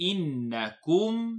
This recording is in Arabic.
إنكم